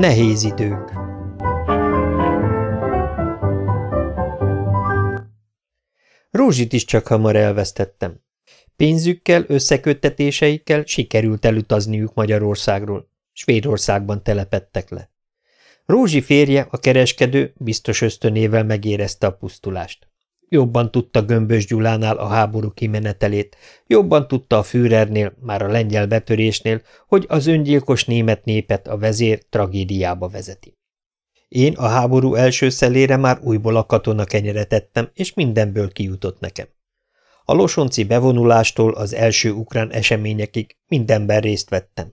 Nehéz idők Rózsit is csak hamar elvesztettem. Pénzükkel, összeköttetéseikkel sikerült elutazniuk Magyarországról. Svédországban telepettek le. Rózsi férje, a kereskedő, biztos ösztönével megérezte a pusztulást. Jobban tudta Gömbös Gyulánál a háború kimenetelét, jobban tudta a Führernél, már a lengyel betörésnél, hogy az öngyilkos német népet a vezér tragédiába vezeti. Én a háború első szelére már újból a katona kenyeret ettem, és mindenből kijutott nekem. A losonci bevonulástól az első ukrán eseményekig mindenben részt vettem.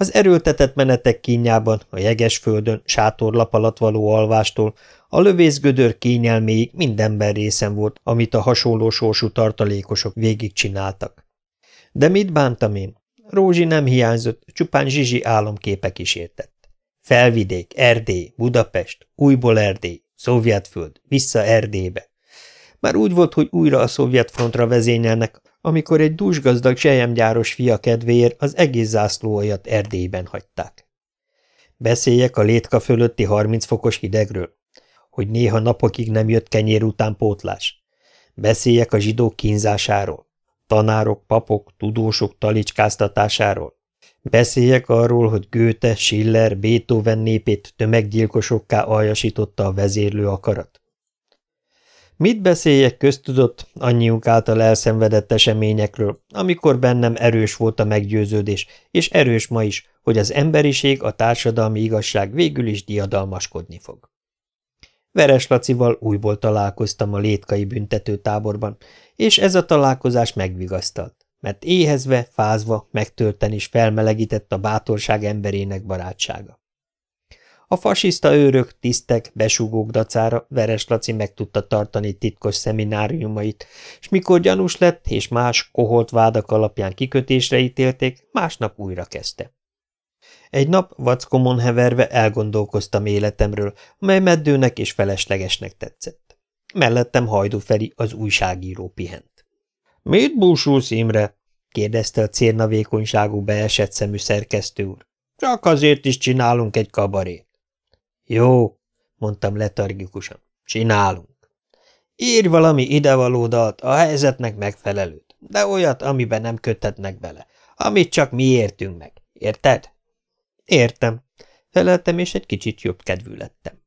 Az erőltetett menetek kínjában, a jeges földön, sátorlap alatt való alvástól, a lövészgödör kényelméig mindenben részem volt, amit a hasonló sorsú tartalékosok végigcsináltak. De mit bántam én? Rózsi nem hiányzott, csupán zsizsi álomképe kísértett. Felvidék, Erdély, Budapest, újból Erdély, Szovjetföld, vissza Erdélybe. Már úgy volt, hogy újra a szovjet frontra vezényelnek, amikor egy dúsgazdag sejemgyáros fia kedvéért az egész zászlóajat Erdélyben hagyták. Beszéljek a létka fölötti 30 fokos hidegről, hogy néha napokig nem jött kenyér után pótlás. Beszéljek a zsidók kínzásáról, tanárok, papok, tudósok talicskáztatásáról. Beszéljek arról, hogy Goethe, Schiller, Beethoven népét tömeggyilkosokká aljasította a vezérlő akarat. Mit beszéljek köztudott, annyiunk által elszenvedett eseményekről, amikor bennem erős volt a meggyőződés, és erős ma is, hogy az emberiség, a társadalmi igazság végül is diadalmaskodni fog. Veres Lacival újból találkoztam a létkai büntetőtáborban, és ez a találkozás megvigasztalt, mert éhezve, fázva, megtölten is felmelegített a bátorság emberének barátsága. A fasiszta őrök, tisztek, besúgók dacára Veres Laci meg tudta tartani titkos szemináriumait, és mikor gyanús lett és más koholt vádak alapján kikötésre ítélték, másnap újra kezdte. Egy nap vackomon heverve elgondolkoztam életemről, mely meddőnek és feleslegesnek tetszett. Mellettem Hajdu Feri, az újságíró pihent. – Mit búsulsz, Imre? – kérdezte a cérnavékonyságú beesett szemű szerkesztő úr. – Csak azért is csinálunk egy kabarét. Jó, mondtam letargikusan. Csinálunk. Írj valami idevaló dalt, a helyzetnek megfelelőt, de olyat, amiben nem köthetnek bele, amit csak mi értünk meg. Érted? Értem. Feleltem, és egy kicsit jobb kedvű lettem.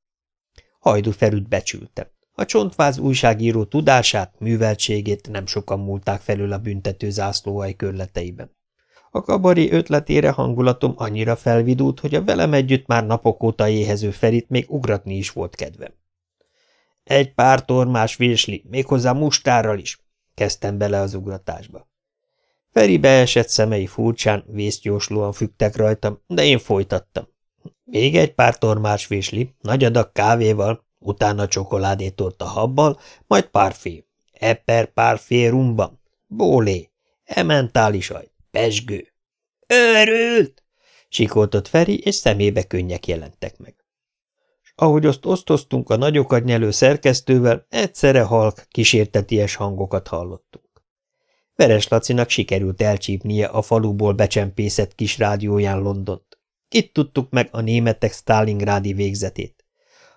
Hajdu Ferüt becsültem. A csontváz újságíró tudását, műveltségét nem sokan múlták felül a büntető zászlóhaj körleteiben. A kabari ötletére hangulatom annyira felvidult, hogy a velem együtt már napok óta éhező Ferit még ugratni is volt kedvem. Egy pár tormás virsli, méghozzá mustárral is, kezdtem bele az ugratásba. Feri beesett szemei furcsán, vészgyorslóan fügtek rajtam, de én folytattam. Még egy pár tormás vésli, nagy adag kávéval, utána csokoládétorta habbal, majd párfé. Eper párfé rumban. Bólé. Ementális aj. Pesgő! Őrült! Sikoltott Feri, és szemébe könnyek jelentek meg. S ahogy azt osztoztunk a nagyokat nyelő szerkesztővel, egyszerre halk, kísérteties hangokat hallottunk. Veres Lacinak sikerült elcsípnie a faluból becsempészett kis rádióján Londont. Itt tudtuk meg a németek Stalingrádi végzetét.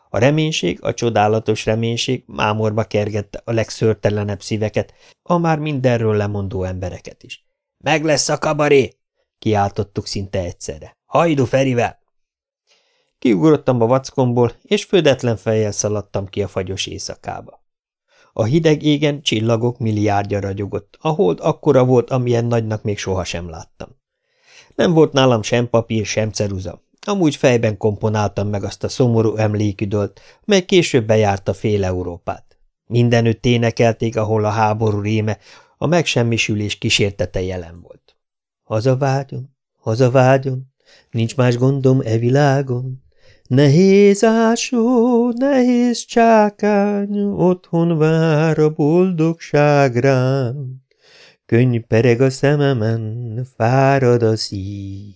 A reménység, a csodálatos reménység mámorba kergette a legszörtelenebb szíveket, a már mindenről lemondó embereket is. Meg lesz a kabaré! Kiáltottuk szinte egyszerre. Hajdu Ferivel! Kiugrottam a vackomból, és födetlen fejjel szaladtam ki a fagyos éjszakába. A hideg égen csillagok milliárdja ragyogott, a hold akkora volt, amilyen nagynak még sohasem láttam. Nem volt nálam sem papír, sem ceruza. Amúgy fejben komponáltam meg azt a szomorú emléküdölt, mely később bejárta fél Európát. Mindenütt énekelték, ahol a háború réme, a megsemmisülés kísértete jelen volt. Hazavágyom, hazavágyom, nincs más gondom e világon, Nehéz ásó, nehéz csákány, otthon vár a boldogság rám. Könny pereg a szememen, fárad a szív,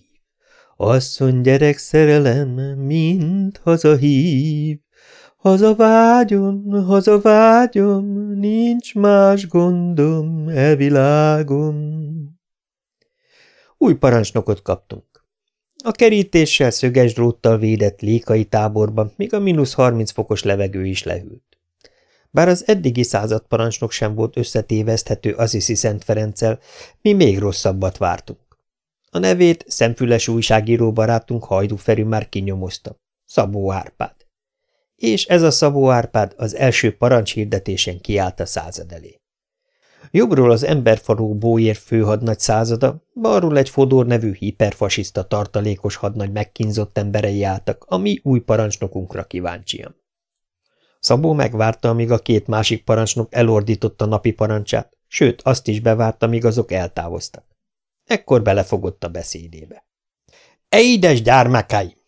Asszony gyerek szerelem, mint hazahív, Hazavágyom, hazavágyom, nincs más gondom e világon. Új parancsnokot kaptunk. A kerítéssel szöges dróttal védett lékai táborban még a mínusz 30 fokos levegő is lehűlt. Bár az eddigi századparancsnok sem volt összetéveszthető Aziszi Szent Ferenccel, mi még rosszabbat vártunk. A nevét szemfüles újságíró barátunk Hajdú Feri már kinyomozta. Szabó Árpád. És ez a Szabó Árpád az első parancshirdetésen kiállt a század elé. Jobbról az emberfaró Bóér főhadnagy százada, balról egy Fodor nevű hiperfasiszta tartalékos hadnagy megkínzott emberei álltak, a mi új parancsnokunkra kíváncsian. Szabó megvárta, amíg a két másik parancsnok elordította napi parancsát, sőt, azt is bevárta, míg azok eltávoztak. Ekkor belefogott a beszédébe. – Édes gyármekáim!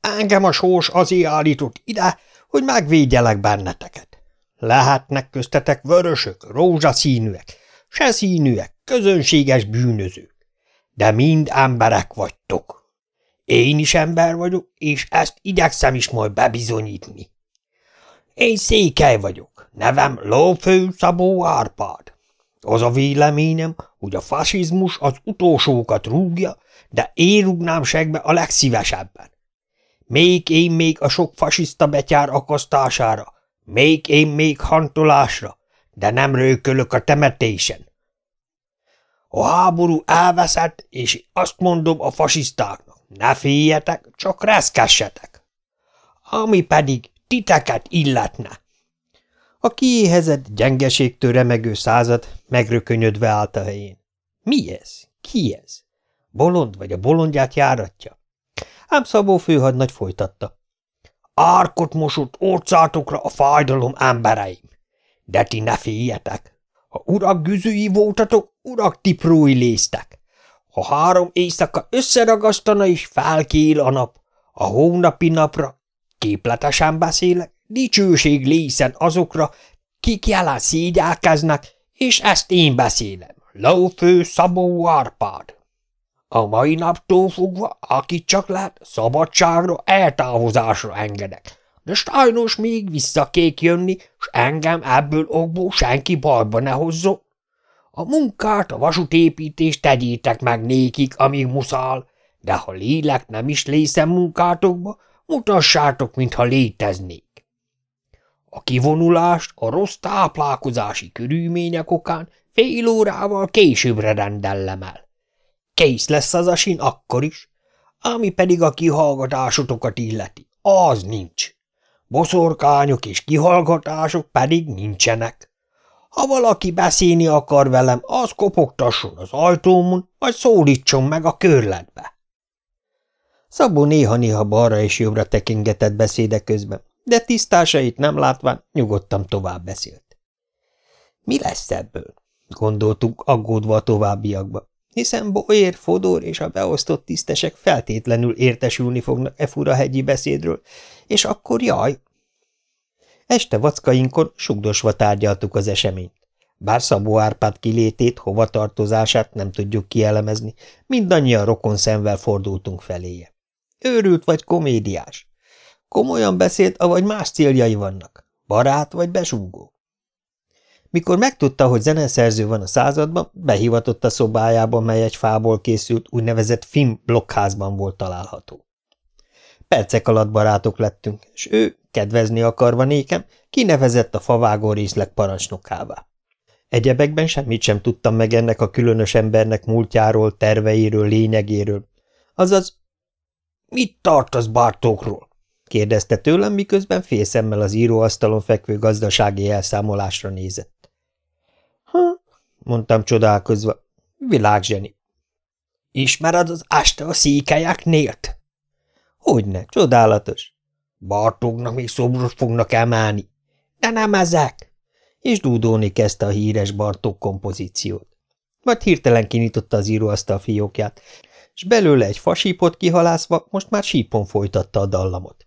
Engem a sós azért állított ide, hogy megvédjelek benneteket. Lehetnek köztetek vörösök, rózsaszínűek, se színűek, közönséges bűnözők, de mind emberek vagytok. Én is ember vagyok, és ezt igyekszem is majd bebizonyítni. Én székely vagyok, nevem Lófő Szabó Árpád. Az a véleményem, hogy a fasizmus az utolsókat rúgja, de én rúgnám segbe a legszívesebben. Még én még a sok fasiszta betyár akasztására, még én még hantolásra, de nem rőkölök a temetésen. A háború elveszett, és azt mondom a fasisztáknak, ne féljetek, csak reszkessetek. Ami pedig titeket illetne. A kiéhezett, gyengeségtől remegő század megrökönyödve állt a helyén. Mi ez? Ki ez? Bolond vagy a bolondját járatja? Ám Szabó főhadnagy folytatta. Árkot mosott orcátokra a fájdalom embereim. De ti ne féljetek. Ha urak güzői voltatok, urak tiprói léztek. Ha három éjszaka összeragasztana is felkél a nap, a hónapi napra, képletesen beszélek, dicsőség lészen azokra, kik jelen szégyelkeznek, és ezt én beszélem. Lófő Szabó Árpád. A mai naptól fogva, akit csak lát, szabadságra, eltávozásra engedek. De sajnos még vissza kék jönni, s engem ebből okból senki bajba ne hozzon. A munkát, a vasútépítést tegyétek meg nékik, amíg muszál, de ha lélek nem is lészem munkátokba, mutassátok, mintha léteznék. A kivonulást a rossz táplálkozási körülmények okán fél órával későbbre rendellem el. Kész lesz az asin akkor is, ami pedig a kihallgatásotokat illeti. Az nincs. Boszorkányok és kihallgatások pedig nincsenek. Ha valaki beszélni akar velem, az kopogtasson az ajtómon, vagy szólítson meg a körletbe. Szabó néha-néha balra és jobbra tekingetett beszéde közben, de tisztásait nem látván nyugodtan tovább beszélt. Mi lesz ebből? gondoltuk aggódva a továbbiakba hiszen Boér, Fodor és a beosztott tisztesek feltétlenül értesülni fognak e fura hegyi beszédről, és akkor jaj! Este vackainkon sugdosva tárgyaltuk az eseményt. Bár Szabó Árpád kilétét, hovatartozását nem tudjuk kielemezni, mindannyian rokon szemvel fordultunk feléje. Őrült vagy komédiás? Komolyan beszélt, avagy más céljai vannak? Barát vagy besúgó? Mikor megtudta, hogy zeneszerző van a században, behivatott a szobájába, mely egy fából készült úgynevezett film blokkházban volt található. Percek alatt barátok lettünk, és ő, kedvezni akarva nékem, kinevezett a favágó részleg parancsnokává. Egyebekben semmit sem tudtam meg ennek a különös embernek múltjáról, terveiről, lényegéről. Azaz, mit tartasz Bartókról? kérdezte tőlem, miközben félszemmel az íróasztalon fekvő gazdasági elszámolásra nézett. Mondtam csodálkozva, világzseni. Ismered az este a nélt? Hogyne, csodálatos. Bartóknak még szobrot fognak emelni. De nem ezek. És dúdolni kezdte a híres Bartók kompozíciót. Majd hirtelen kinyitotta az íróasztal fiókját, és belőle egy fasípot kihalászva most már sípon folytatta a dallamot.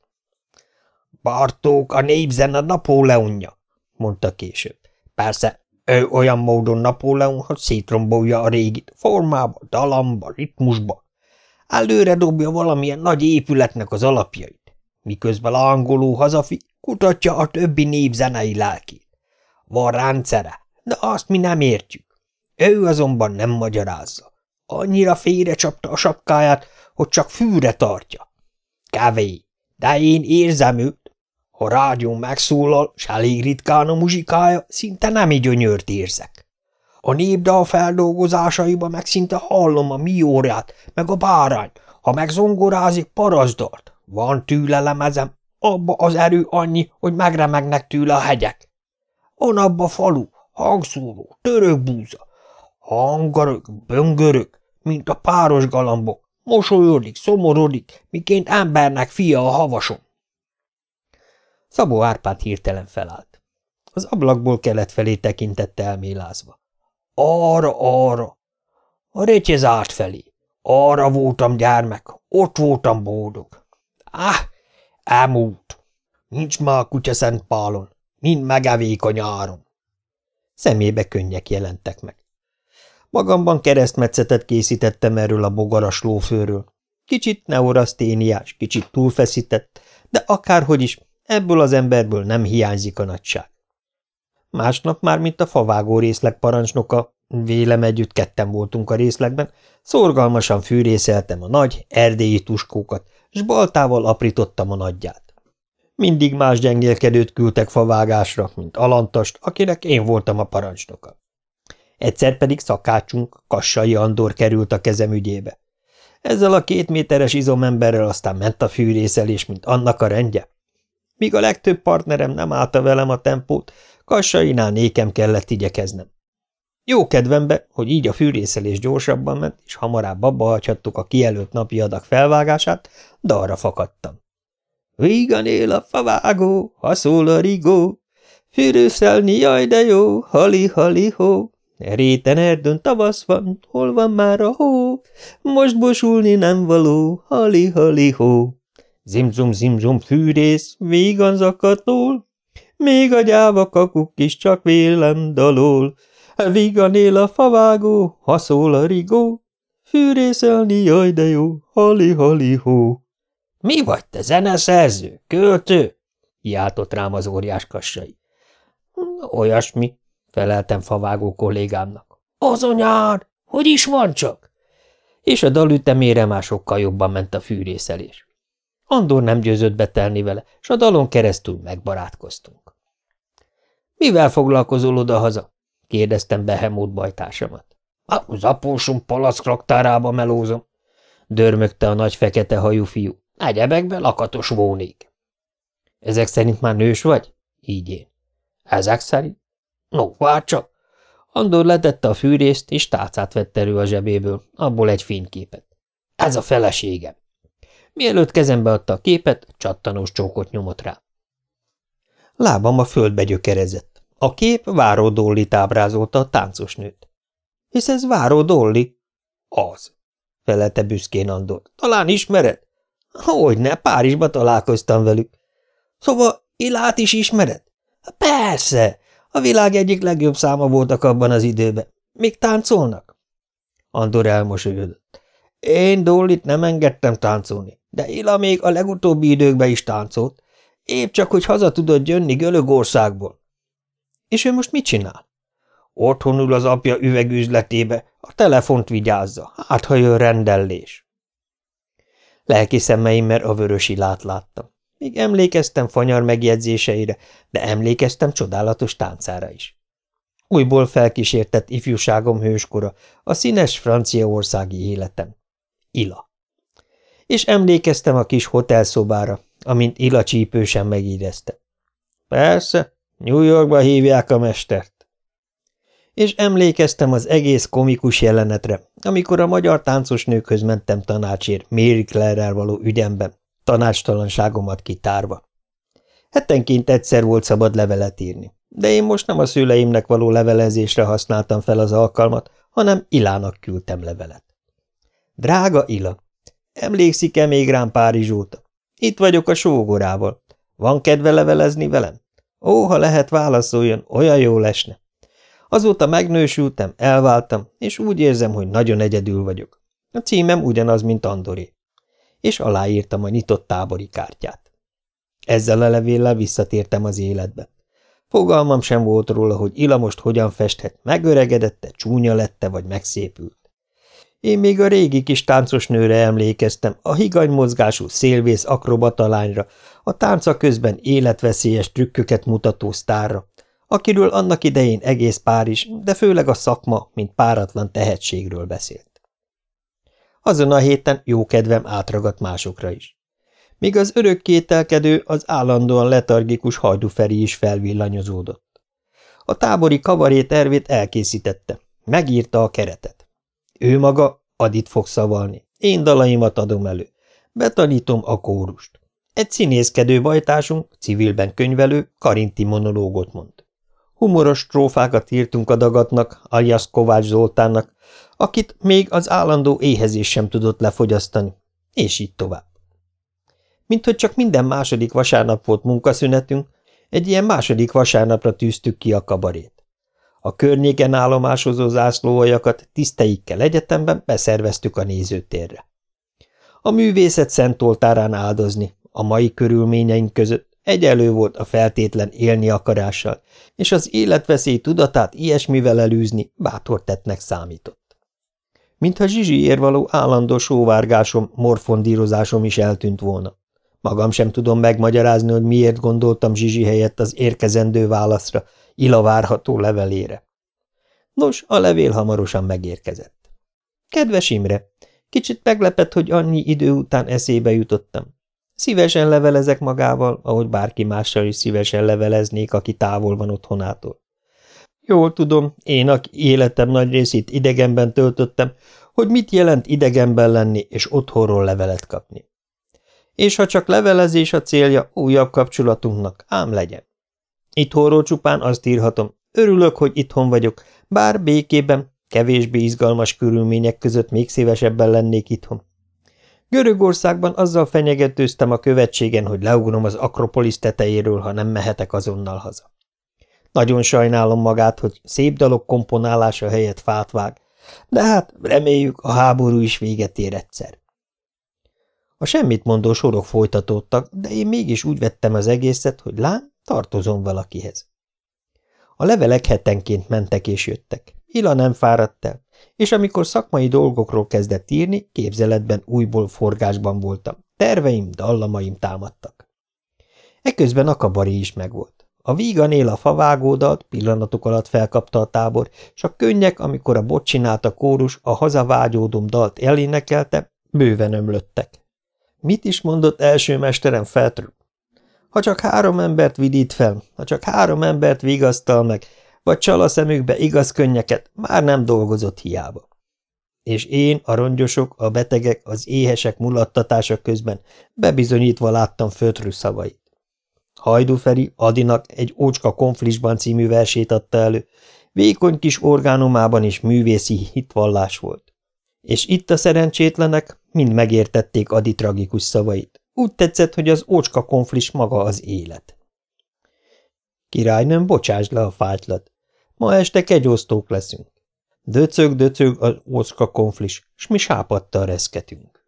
Bartók a népzene Napóleonja, mondta később. Persze ő olyan módon Napóleon, hogy szétrombolja a régit, formába, dalamba, ritmusba. Előre dobja valamilyen nagy épületnek az alapjait, miközben a angoló hazafi kutatja a többi nép zenei lelkét. Van rendszere, de azt mi nem értjük. Ő azonban nem magyarázza. Annyira félre csapta a sapkáját, hogy csak fűre tartja. Kávé, de én érzem őt. Ha rádió megszólal, s elég ritkán a muzsikája, szinte nem gyönyört érzek. A népdal feldolgozásaiba meg szinte hallom a miórját, meg a bárányt, ha meg zongorázik paraszdalt. Van tőle lemezem, abba az erő annyi, hogy megremegnek tőle a hegyek. On abba falu, hangszóró, török búza, hangarök, böngörök, mint a páros galambok, mosolyodik, szomorodik, miként embernek fia a havasom. Szabó Árpád hirtelen felállt. Az ablakból kelet felé tekintett elmélázva. Arra, arra! A rétje zárt felé. Arra voltam gyermek, ott voltam boldog. Áh, elmúlt. Nincs már kutya Szent Pálon, mind megevék a nyáron. Szemébe könnyek jelentek meg. Magamban keresztmetszetet készítettem erről a bogaras lófőről. Kicsit neuraszténiás, kicsit túlfeszített, de akárhogy is, ebből az emberből nem hiányzik a nagyság. Másnap már, mint a favágó részleg parancsnoka, vélem együtt ketten voltunk a részlegben, szorgalmasan fűrészeltem a nagy, erdélyi tuskókat, s baltával aprítottam a nagyját. Mindig más gyengélkedőt küldtek favágásra, mint Alantast, akinek én voltam a parancsnoka. Egyszer pedig szakácsunk, Kassai Andor került a kezem ügyébe. Ezzel a két méteres izomemberrel aztán ment a fűrészelés, mint annak a rendje. Míg a legtöbb partnerem nem állta velem a tempót, Kassainál nékem kellett igyekeznem. Jó kedvembe, hogy így a fűrészelés gyorsabban ment, és hamarabb abba hagyhattuk a kijelölt napi adag felvágását, arra fakadtam. Vígan él a favágó, ha szól a rigó, fűrőszelni jaj de jó, hali-hali-hó. Réten erdőn tavasz van, hol van már a hó, most bosulni nem való, hali-hali-hó. Zimzum, zimzum, fűrész, vígan zakatól, még a gyáva kakuk is csak vélem dalol. Vígan él a favágó, ha szól a rigó, fűrészelni jaj de jó, hali-hali-hó. Mi vagy te, zeneszerző, költő? Jártott rám az óriás kassai. Olyasmi, feleltem favágó kollégámnak. Az anyár, hogy is van csak? És a dalütemére már sokkal jobban ment a fűrészelés. Andor nem győzött betelni vele, s a dalon keresztül megbarátkoztunk. Mivel foglalkozol oda-haza? kérdeztem Behemót bajtársamat. Az apósom palack raktárába melózom, dörmögte a nagy fekete hajú fiú. Egyebekben lakatos vónék. Ezek szerint már nős vagy? Így én. Ezek szerint? No, vár csak. Andor letette a fűrészt, és tálcát vett elő a zsebéből, abból egy fényképet. Ez a feleségem. Mielőtt kezembe adta a képet, csattanós csókot nyomott rá. Lábam a földbe gyökerezett. A kép Váró Dollit ábrázolta a táncos nőt. – Hisz ez Váró Dolli? – Az – felelte büszkén Andor. – Talán ismered? – Hogyne, Párizsba találkoztam velük. – Szóval Ilát is ismered? – Persze, a világ egyik legjobb száma voltak abban az időben. Még táncolnak? Andor elmosolyodott. Én Dollit nem engedtem táncolni, de Ila még a legutóbbi időkben is táncolt. Épp csak, hogy haza tudott jönni Görögországból. És ő most mit csinál? Otthon ül az apja üvegüzletébe, a telefont vigyázza, hát ha jön rendellés. Lelki szemeimmel a vörös ilát láttam. Még emlékeztem fanyar megjegyzéseire, de emlékeztem csodálatos táncára is. Újból felkísértett ifjúságom hőskora, a színes franciaországi életem. Ila. És emlékeztem a kis hotelszobára, amint Ila csípősen megírezte. Persze, New Yorkba hívják a mestert. És emlékeztem az egész komikus jelenetre, amikor a magyar táncos nőkhöz mentem tanácsért Mary claire való ügyemben, tanácstalanságomat kitárva. Hetenként egyszer volt szabad levelet írni, de én most nem a szüleimnek való levelezésre használtam fel az alkalmat, hanem Ilának küldtem levelet. Drága Ila, emlékszik-e még rám Párizs óta? Itt vagyok a sógorával. Van kedve levelezni velem? Ó, ha lehet, válaszoljon, olyan jó lesne. Azóta megnősültem, elváltam, és úgy érzem, hogy nagyon egyedül vagyok. A címem ugyanaz, mint Andoré. És aláírtam a nyitott tábori kártyát. Ezzel a levéllel visszatértem az életbe. Fogalmam sem volt róla, hogy Ila most hogyan festhet, megöregedette, csúnya lette vagy megszépült Én még a régi kis táncos nőre emlékeztem, a higanymozgású szélvész akrobatalányra, a tánca közben életveszélyes trükköket mutató sztárra, akiről annak idején egész Párizs, de főleg a szakma, mint páratlan tehetségről beszélt. Azon a héten jó kedvem átragadt másokra is. Míg az örök kételkedő, az állandóan letargikus hajduferi is felvillanyozódott. A tábori kabaré tervét elkészítette, megírta a keretet. Ő maga Adit fog szavalni, én dalaimat adom elő, betanítom a kórust. Egy színészkedő bajtásunk, civilben könyvelő, karinti monológot mond. Humoros trófákat írtunk a dagatnak, alias Kovács Zoltánnak, akit még az állandó éhezés sem tudott lefogyasztani, és így tovább. Mint hogy csak minden második vasárnap volt munkaszünetünk, egy ilyen második vasárnapra tűztük ki a kabarét. A környéken állomásozó zászlóajakat tiszteikkel egyetemben beszerveztük a nézőtérre. A művészet szent oltárán áldozni, a mai körülményeink között Egyelő volt a feltétlen élni akarással, és az életveszély tudatát ilyesmivel elűzni bátor tettnek számított. Mintha zsizsiér való állandó sóvárgásom, morfondírozásom is eltűnt volna. Magam sem tudom megmagyarázni, hogy miért gondoltam Zsizsi helyett az érkezendő válaszra, Ila várható levelére. Nos, a levél hamarosan megérkezett. Kedves Imre, kicsit meglepett, hogy annyi idő után eszébe jutottam. Szívesen levelezek magával, ahogy bárki mással is szívesen leveleznék, aki távol van otthonától. Jól tudom, én, aki életem nagy részét idegenben töltöttem, hogy mit jelent idegenben lenni és otthonról levelet kapni. És ha csak levelezés a célja újabb kapcsolatunknak, ám legyen. Itthonról csupán azt írhatom, örülök, hogy itthon vagyok, bár békében, kevésbé izgalmas körülmények között még szívesebben lennék itthon. Görögországban azzal fenyegetőztem a követségen, hogy leugrom az Akropolis tetejéről, ha nem mehetek azonnal haza. Nagyon sajnálom magát, hogy szép dalok komponálása helyett fát vág, de hát reméljük a háború is véget ér egyszer. A semmit mondó sorok folytatódtak, de én mégis úgy vettem az egészet, hogy lám, tartozom valakihez. A levelek hetenként mentek és jöttek. Ila nem fáradt el, és amikor szakmai dolgokról kezdett írni, képzeletben újból forgásban voltam. Terveim, dallamaim támadtak. Eközben a kabaré is megvolt. A víganél a favágódalt pillanatok alatt felkapta a tábor, és a könnyek, amikor a bot csinált kórus, a hazavágyódom dalt elénekelte, bőven ömlöttek. Mit is mondott első mesterem Feltrő? Ha csak három embert vidít fel, ha csak három embert vigasztal meg, vagy csal a szemükbe igaz könnyeket, már nem dolgozott hiába. És én, a rongyosok, a betegek, az éhesek mulattatása közben bebizonyítva láttam Fötrű szavait. Hajduferi Adinak egy Ócska konflisban című versét adta elő, vékony kis orgánumában is művészi hitvallás volt. És itt a szerencsétlenek mind megértették Adi tragikus szavait. Úgy tetszett, hogy az Ócska konflis maga az élet. Királynőm, bocsásd le a fájtlat. Ma este kegyosztók leszünk. Döcög, döcög az ócska konflis, s mi sápadta reszketünk.